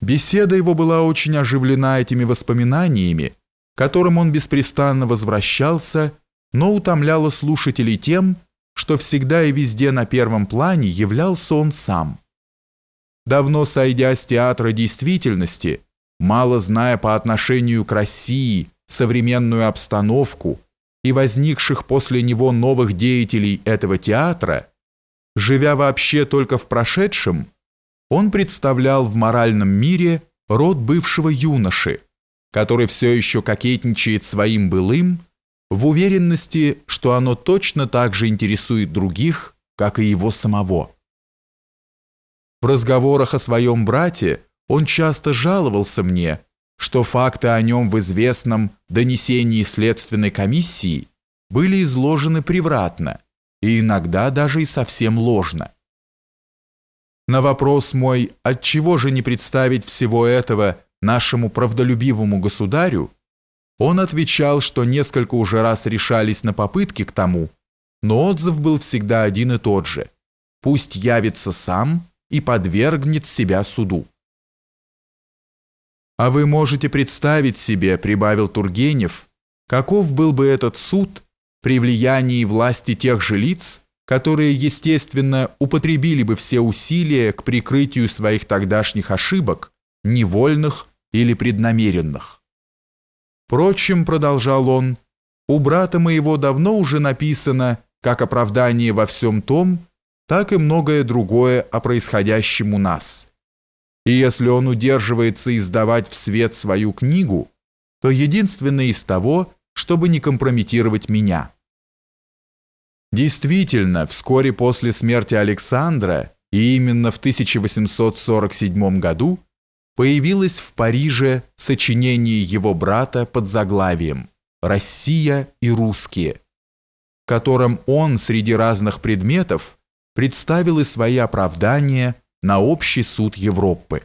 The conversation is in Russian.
Беседа его была очень оживлена этими воспоминаниями, к которым он беспрестанно возвращался, но утомляла слушателей тем, что всегда и везде на первом плане являлся он сам. Давно сойдя с театра действительности, мало зная по отношению к России современную обстановку и возникших после него новых деятелей этого театра, живя вообще только в прошедшем, он представлял в моральном мире род бывшего юноши, который все еще кокетничает своим былым, в уверенности, что оно точно так же интересует других, как и его самого. В разговорах о своем брате он часто жаловался мне, что факты о нем в известном донесении следственной комиссии были изложены превратно и иногда даже и совсем ложно. На вопрос мой, отчего же не представить всего этого нашему правдолюбивому государю, он отвечал, что несколько уже раз решались на попытки к тому, но отзыв был всегда один и тот же. Пусть явится сам и подвергнет себя суду. «А вы можете представить себе, — прибавил Тургенев, — каков был бы этот суд при влиянии власти тех же лиц, которые, естественно, употребили бы все усилия к прикрытию своих тогдашних ошибок, невольных или преднамеренных. Впрочем, продолжал он, у брата моего давно уже написано как оправдание во всем том, так и многое другое о происходящем у нас. И если он удерживается издавать в свет свою книгу, то единственное из того, чтобы не компрометировать меня. Действительно, вскоре после смерти Александра, и именно в 1847 году, появилось в Париже сочинение его брата под заглавием «Россия и русские», в котором он среди разных предметов представил и свои оправдания на общий суд Европы.